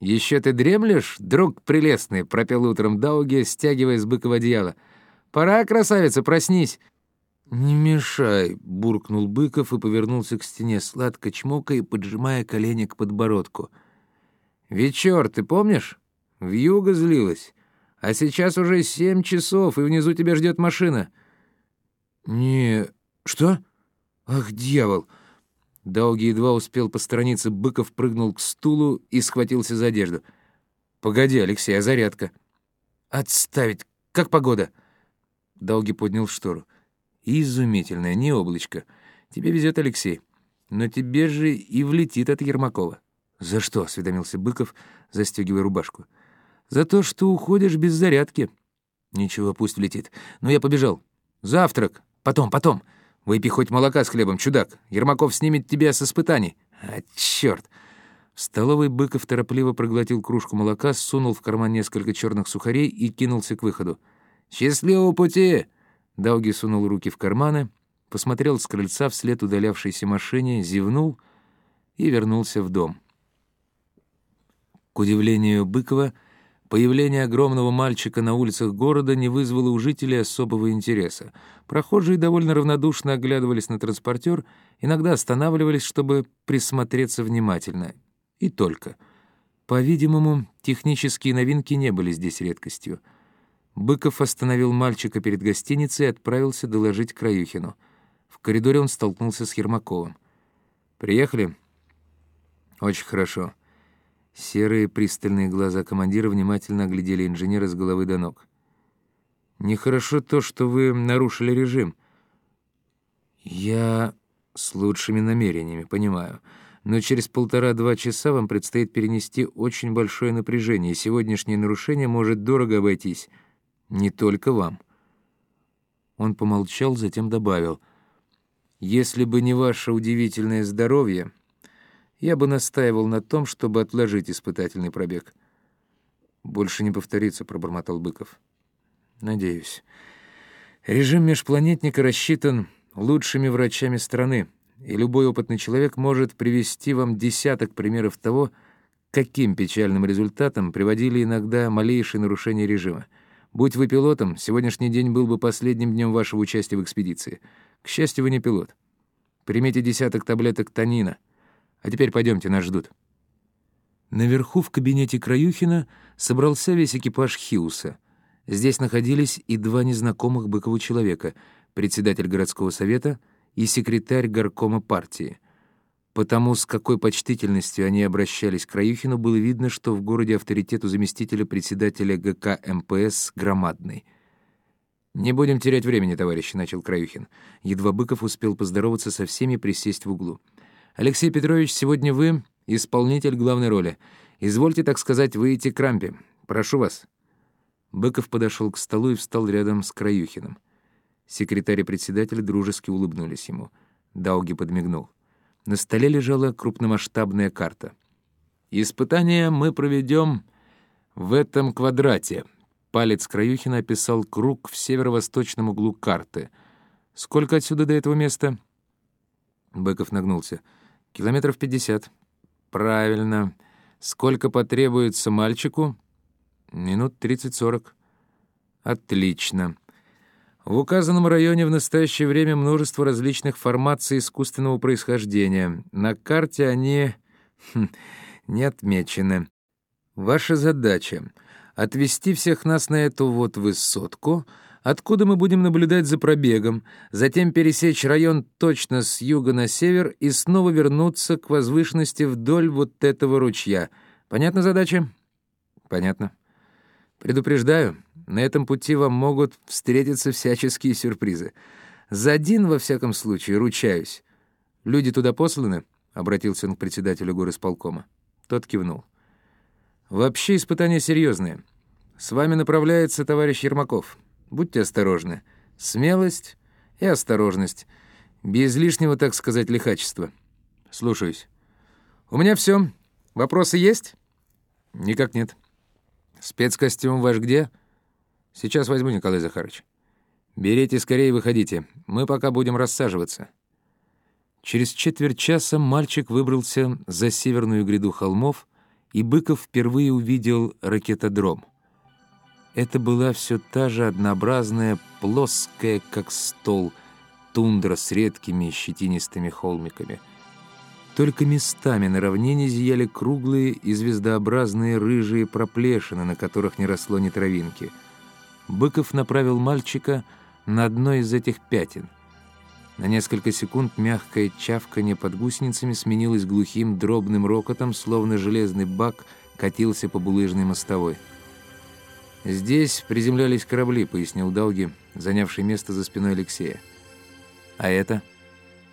«Еще ты дремлешь, друг прелестный?» — пропел утром Дауги, стягивая с быкова одеяло. «Пора, красавица, проснись!» «Не мешай!» — буркнул Быков и повернулся к стене, сладко чмокая и поджимая колени к подбородку. «Вечер, ты помнишь? Вьюга злилась. А сейчас уже семь часов, и внизу тебя ждет машина». «Не... что? Ах, дьявол!» Дауги едва успел посторониться, Быков прыгнул к стулу и схватился за одежду. «Погоди, Алексей, а зарядка?» «Отставить! Как погода?» Дауги поднял штору. «Изумительная, не облачко. Тебе везет, Алексей. Но тебе же и влетит от Ермакова». «За что?» — осведомился Быков, застегивая рубашку. «За то, что уходишь без зарядки». «Ничего, пусть влетит. Но я побежал. Завтрак. Потом, потом». Выпей хоть молока с хлебом, чудак. Ермаков снимет тебя с испытаний. А, черт! В столовой Быков торопливо проглотил кружку молока, сунул в карман несколько черных сухарей и кинулся к выходу. «Счастливого пути!» Дауги сунул руки в карманы, посмотрел с крыльца вслед удалявшейся машине, зевнул и вернулся в дом. К удивлению Быкова, Появление огромного мальчика на улицах города не вызвало у жителей особого интереса. Прохожие довольно равнодушно оглядывались на транспортер, иногда останавливались, чтобы присмотреться внимательно. И только. По-видимому, технические новинки не были здесь редкостью. Быков остановил мальчика перед гостиницей и отправился доложить Краюхину. В коридоре он столкнулся с Ермаковым. «Приехали?» «Очень хорошо». Серые пристальные глаза командира внимательно оглядели инженера с головы до ног. «Нехорошо то, что вы нарушили режим». «Я с лучшими намерениями, понимаю. Но через полтора-два часа вам предстоит перенести очень большое напряжение, и сегодняшнее нарушение может дорого обойтись. Не только вам». Он помолчал, затем добавил. «Если бы не ваше удивительное здоровье...» я бы настаивал на том, чтобы отложить испытательный пробег. «Больше не повторится», — пробормотал Быков. «Надеюсь. Режим межпланетника рассчитан лучшими врачами страны, и любой опытный человек может привести вам десяток примеров того, каким печальным результатом приводили иногда малейшие нарушения режима. Будь вы пилотом, сегодняшний день был бы последним днем вашего участия в экспедиции. К счастью, вы не пилот. Примите десяток таблеток танина — а теперь пойдемте, нас ждут». Наверху в кабинете Краюхина собрался весь экипаж Хиуса. Здесь находились и два незнакомых Быкову человека — председатель городского совета и секретарь горкома партии. Потому с какой почтительностью они обращались к Краюхину, было видно, что в городе авторитет у заместителя председателя ГК МПС громадный. «Не будем терять времени, товарищи», — начал Краюхин. Едва Быков успел поздороваться со всеми и присесть в углу. Алексей Петрович, сегодня вы исполнитель главной роли. Извольте, так сказать, выйти к рампе. Прошу вас». Быков подошел к столу и встал рядом с Краюхиным. Секретарь и председатель дружески улыбнулись ему. Дауги подмигнул. На столе лежала крупномасштабная карта. «Испытание мы проведем в этом квадрате». Палец Краюхина описал круг в северо-восточном углу карты. «Сколько отсюда до этого места?» Быков нагнулся. Километров пятьдесят. Правильно. Сколько потребуется мальчику? Минут тридцать-сорок. Отлично. В указанном районе в настоящее время множество различных формаций искусственного происхождения. На карте они хм, не отмечены. Ваша задача — отвести всех нас на эту вот высотку — откуда мы будем наблюдать за пробегом, затем пересечь район точно с юга на север и снова вернуться к возвышенности вдоль вот этого ручья. Понятна задача? Понятно. Предупреждаю, на этом пути вам могут встретиться всяческие сюрпризы. За один, во всяком случае, ручаюсь. Люди туда посланы? — обратился он к председателю горосполкома. Тот кивнул. «Вообще испытания серьезные. С вами направляется товарищ Ермаков. Будьте осторожны. Смелость и осторожность. Без лишнего, так сказать, лихачества. Слушаюсь. У меня все. Вопросы есть? Никак нет. Спецкостюм ваш где? Сейчас возьму, Николай Захарович. Берите скорее выходите. Мы пока будем рассаживаться. Через четверть часа мальчик выбрался за северную гряду холмов и Быков впервые увидел ракетодром. Это была все та же однообразная, плоская, как стол, тундра с редкими щетинистыми холмиками. Только местами на равнине зияли круглые и звездообразные рыжие проплешины, на которых не росло ни травинки. Быков направил мальчика на одно из этих пятен. На несколько секунд мягкое чавканье под гусеницами сменилось глухим дробным рокотом, словно железный бак катился по булыжной мостовой. «Здесь приземлялись корабли», — пояснил Дауги, занявший место за спиной Алексея. «А это?»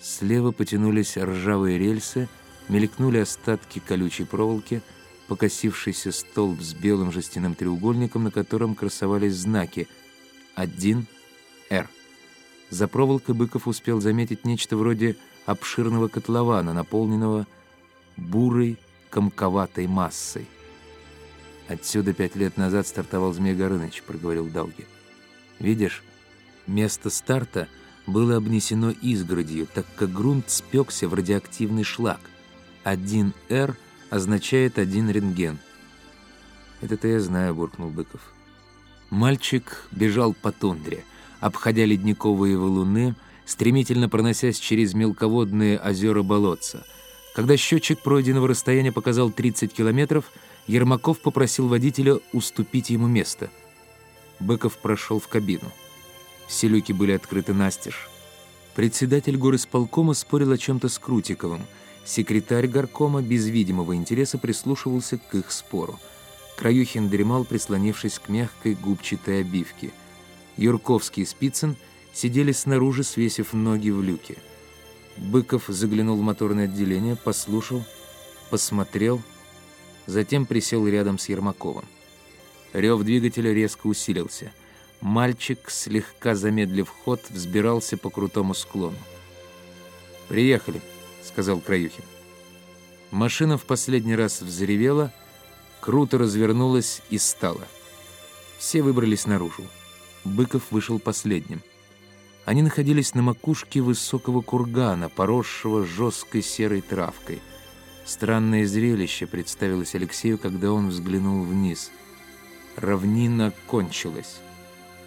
Слева потянулись ржавые рельсы, мелькнули остатки колючей проволоки, покосившийся столб с белым жестяным треугольником, на котором красовались знаки «1Р». За проволокой Быков успел заметить нечто вроде обширного котлована, наполненного бурой комковатой массой. «Отсюда пять лет назад стартовал Змей Горыныч», — проговорил Дауги. «Видишь, место старта было обнесено изгородью, так как грунт спекся в радиоактивный шлак. Один «Р» означает один рентген». «Это-то я знаю», — буркнул Быков. Мальчик бежал по тундре, обходя ледниковые валуны, стремительно проносясь через мелководные озера-болотца. Когда счетчик пройденного расстояния показал 30 километров, Ермаков попросил водителя уступить ему место. Быков прошел в кабину. Все люки были открыты настежь. Председатель горосполкома спорил о чем-то с Крутиковым. Секретарь горкома без видимого интереса прислушивался к их спору. Краюхин дремал, прислонившись к мягкой губчатой обивке. Юрковский и Спицын сидели снаружи, свесив ноги в люке. Быков заглянул в моторное отделение, послушал, посмотрел — затем присел рядом с Ермаковым. Рев двигателя резко усилился. Мальчик, слегка замедлив ход, взбирался по крутому склону. «Приехали», — сказал Краюхин. Машина в последний раз взревела, круто развернулась и стала. Все выбрались наружу. Быков вышел последним. Они находились на макушке высокого кургана, поросшего жесткой серой травкой — Странное зрелище представилось Алексею, когда он взглянул вниз. Равнина кончилась.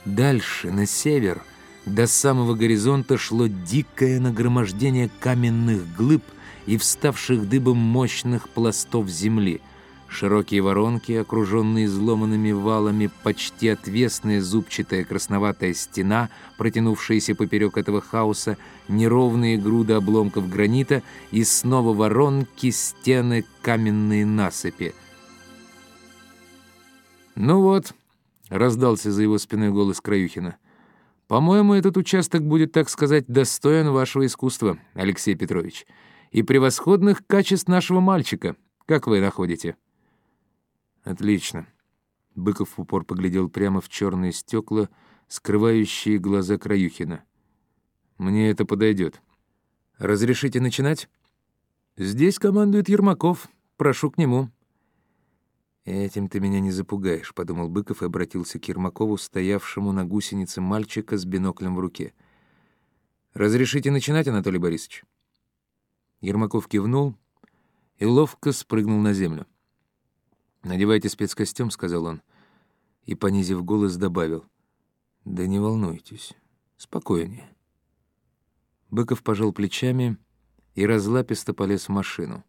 Дальше, на север, до самого горизонта шло дикое нагромождение каменных глыб и вставших дыбом мощных пластов земли — Широкие воронки, окруженные изломанными валами, почти отвесная зубчатая красноватая стена, протянувшаяся поперек этого хаоса, неровные груды обломков гранита и снова воронки, стены, каменные насыпи. «Ну вот», — раздался за его спиной голос Краюхина, «по-моему, этот участок будет, так сказать, достоин вашего искусства, Алексей Петрович, и превосходных качеств нашего мальчика. Как вы находите?» «Отлично». Быков в упор поглядел прямо в черные стекла, скрывающие глаза Краюхина. «Мне это подойдет. Разрешите начинать?» «Здесь командует Ермаков. Прошу к нему». «Этим ты меня не запугаешь», — подумал Быков и обратился к Ермакову, стоявшему на гусенице мальчика с биноклем в руке. «Разрешите начинать, Анатолий Борисович?» Ермаков кивнул и ловко спрыгнул на землю. «Надевайте спецкостюм», — сказал он, и, понизив голос, добавил. «Да не волнуйтесь, спокойнее». Быков пожал плечами и разлаписто полез в машину.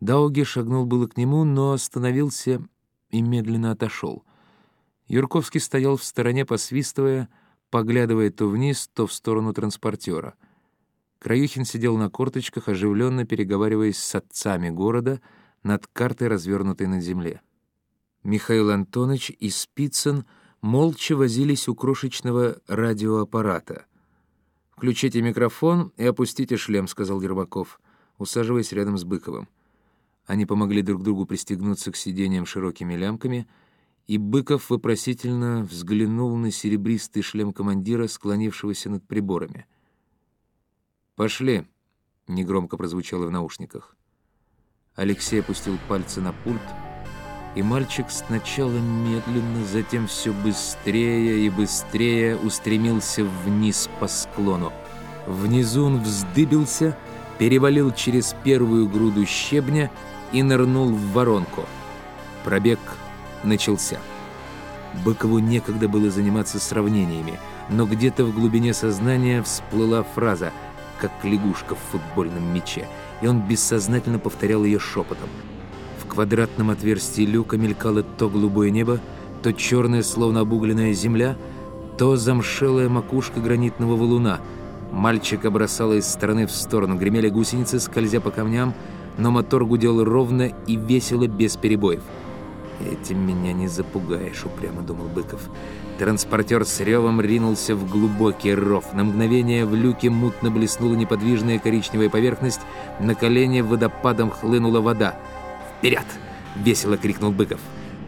Дауги шагнул было к нему, но остановился и медленно отошел. Юрковский стоял в стороне, посвистывая, поглядывая то вниз, то в сторону транспортера. Краюхин сидел на корточках, оживленно переговариваясь с отцами города — над картой, развернутой на земле. Михаил Антонович и Спицын молча возились у крошечного радиоаппарата. «Включите микрофон и опустите шлем», — сказал Ербаков, усаживаясь рядом с Быковым. Они помогли друг другу пристегнуться к сиденьям широкими лямками, и Быков вопросительно взглянул на серебристый шлем командира, склонившегося над приборами. «Пошли», — негромко прозвучало в наушниках. Алексей опустил пальцы на пульт, и мальчик сначала медленно, затем все быстрее и быстрее устремился вниз по склону. Внизу он вздыбился, перевалил через первую груду щебня и нырнул в воронку. Пробег начался. Быкову некогда было заниматься сравнениями, но где-то в глубине сознания всплыла фраза «как лягушка в футбольном мяче», и он бессознательно повторял ее шепотом. В квадратном отверстии люка мелькало то голубое небо, то черная, словно обугленная земля, то замшелая макушка гранитного валуна. Мальчика бросало из стороны в сторону, гремели гусеницы, скользя по камням, но мотор гудел ровно и весело, без перебоев. «Этим меня не запугаешь», — упрямо думал Быков. Транспортер с ревом ринулся в глубокий ров. На мгновение в люке мутно блеснула неподвижная коричневая поверхность, на колени водопадом хлынула вода. «Вперед!» — весело крикнул Быков.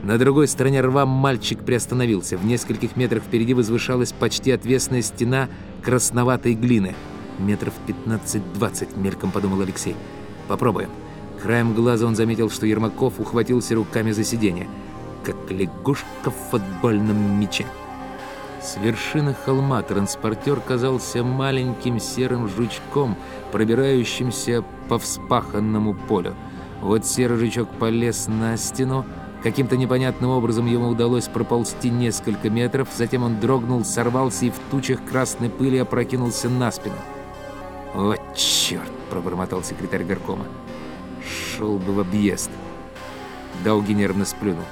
На другой стороне рва мальчик приостановился. В нескольких метрах впереди возвышалась почти отвесная стена красноватой глины. «Метров 15-20», — мельком подумал Алексей. «Попробуем». Краем глаза он заметил, что Ермаков ухватился руками за сиденье, как лягушка в футбольном мяче. С вершины холма транспортер казался маленьким серым жучком, пробирающимся по вспаханному полю. Вот серый жучок полез на стену, Каким-то непонятным образом ему удалось проползти несколько метров, затем он дрогнул, сорвался и в тучах красной пыли опрокинулся на спину. «О, черт!» – пробормотал секретарь горкома. Шел бы в объезд. Дауги нервно сплюнул.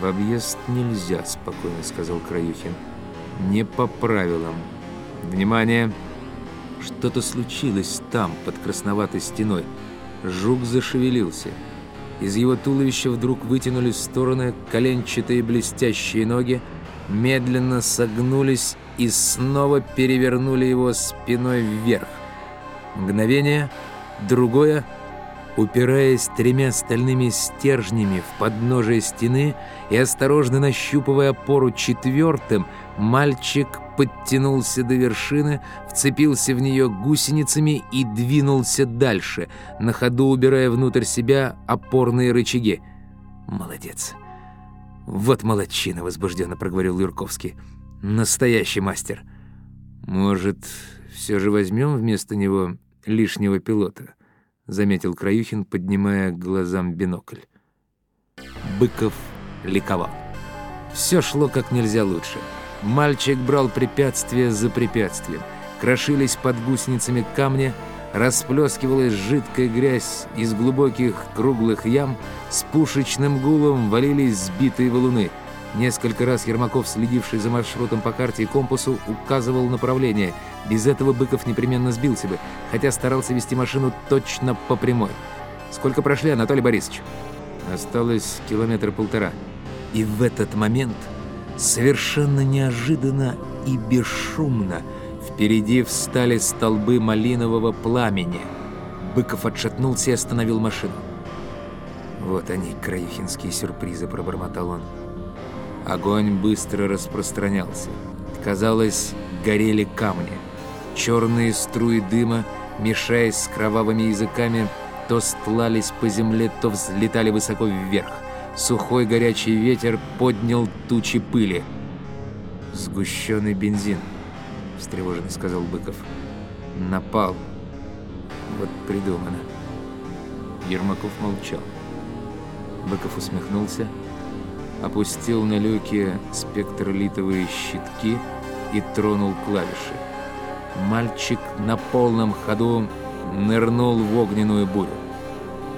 «В объезд нельзя», — спокойно сказал Краюхин. «Не по правилам. Внимание!» Что-то случилось там, под красноватой стеной. Жук зашевелился. Из его туловища вдруг вытянулись в стороны коленчатые блестящие ноги, медленно согнулись и снова перевернули его спиной вверх. Мгновение, другое — упираясь тремя стальными стержнями в подножие стены и осторожно нащупывая опору четвертым, мальчик подтянулся до вершины, вцепился в нее гусеницами и двинулся дальше, на ходу убирая внутрь себя опорные рычаги. «Молодец!» «Вот молодчина!» — возбужденно проговорил Юрковский. «Настоящий мастер!» «Может, все же возьмем вместо него лишнего пилота?» Заметил Краюхин, поднимая к глазам бинокль. Быков ликовал. Все шло как нельзя лучше. Мальчик брал препятствие за препятствием. Крошились под гусеницами камни, расплескивалась жидкая грязь из глубоких круглых ям, с пушечным гулом валились сбитые валуны — Несколько раз Ермаков, следивший за маршрутом по карте и компасу, указывал направление. Без этого Быков непременно сбился бы, хотя старался вести машину точно по прямой. «Сколько прошли, Анатолий Борисович?» «Осталось километра полтора». И в этот момент, совершенно неожиданно и бесшумно, впереди встали столбы малинового пламени. Быков отшатнулся и остановил машину. «Вот они, краюхинские сюрпризы», — пробормотал он. Огонь быстро распространялся. Казалось, горели камни. Черные струи дыма, мешаясь с кровавыми языками, то стлались по земле, то взлетали высоко вверх. Сухой горячий ветер поднял тучи пыли. «Сгущенный бензин», — встревоженно сказал Быков. «Напал. Вот придумано». Ермаков молчал. Быков усмехнулся опустил на люке спектролитовые щитки и тронул клавиши. Мальчик на полном ходу нырнул в огненную бурю.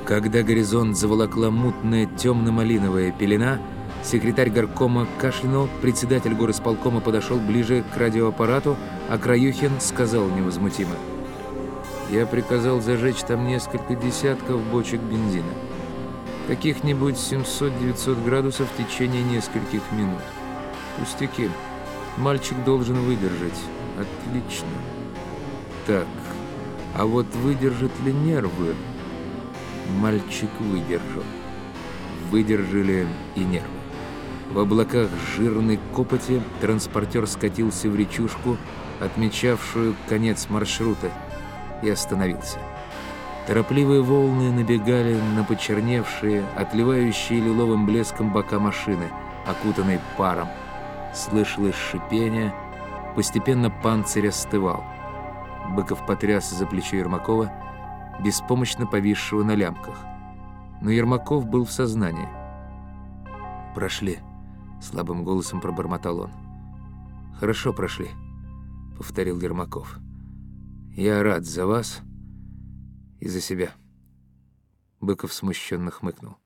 Когда горизонт заволокла мутная темно-малиновая пелена, секретарь горкома кашлянул, председатель горосполкома подошел ближе к радиоаппарату, а Краюхин сказал невозмутимо. «Я приказал зажечь там несколько десятков бочек бензина» каких-нибудь 700-900 градусов в течение нескольких минут. Пустяки. Мальчик должен выдержать. Отлично. Так, а вот выдержат ли нервы? Мальчик выдержал. Выдержали и нервы. В облаках жирной копоти транспортер скатился в речушку, отмечавшую конец маршрута, и остановился. Торопливые волны набегали на почерневшие, отливающие лиловым блеском бока машины, окутанной паром. Слышалось шипение, постепенно панцирь остывал. Быков потряс за плечо Ермакова, беспомощно повисшего на лямках. но Ермаков был в сознании. «Прошли», — слабым голосом пробормотал он. «Хорошо прошли», — повторил Ермаков. «Я рад за вас и за себя». Быков смущенно хмыкнул.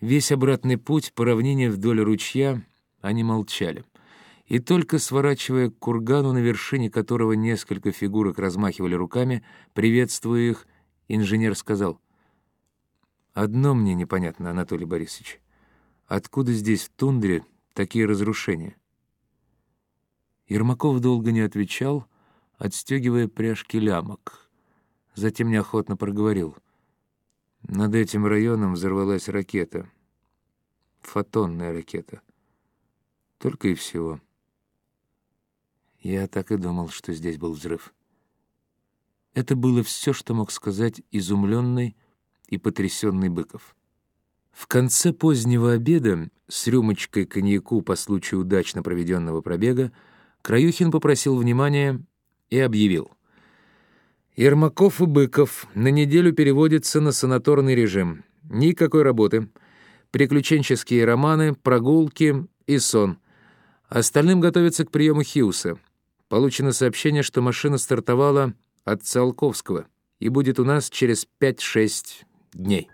Весь обратный путь по равнине вдоль ручья они молчали. И только сворачивая к кургану, на вершине которого несколько фигурок размахивали руками, приветствуя их, инженер сказал, «Одно мне непонятно, Анатолий Борисович. Откуда здесь, в тундре, такие разрушения?» Ермаков долго не отвечал, отстегивая пряжки лямок. Затем неохотно проговорил. «Над этим районом взорвалась ракета. Фотонная ракета. Только и всего». Я так и думал, что здесь был взрыв. Это было все, что мог сказать изумленный и потрясенный Быков. В конце позднего обеда с рюмочкой коньяку по случаю удачно проведенного пробега Краюхин попросил внимания и объявил. «Ермаков и Быков на неделю переводятся на санаторный режим. Никакой работы. Приключенческие романы, прогулки и сон. Остальным готовятся к приему Хьюса. Получено сообщение, что машина стартовала от Циолковского и будет у нас через 5-6 дней.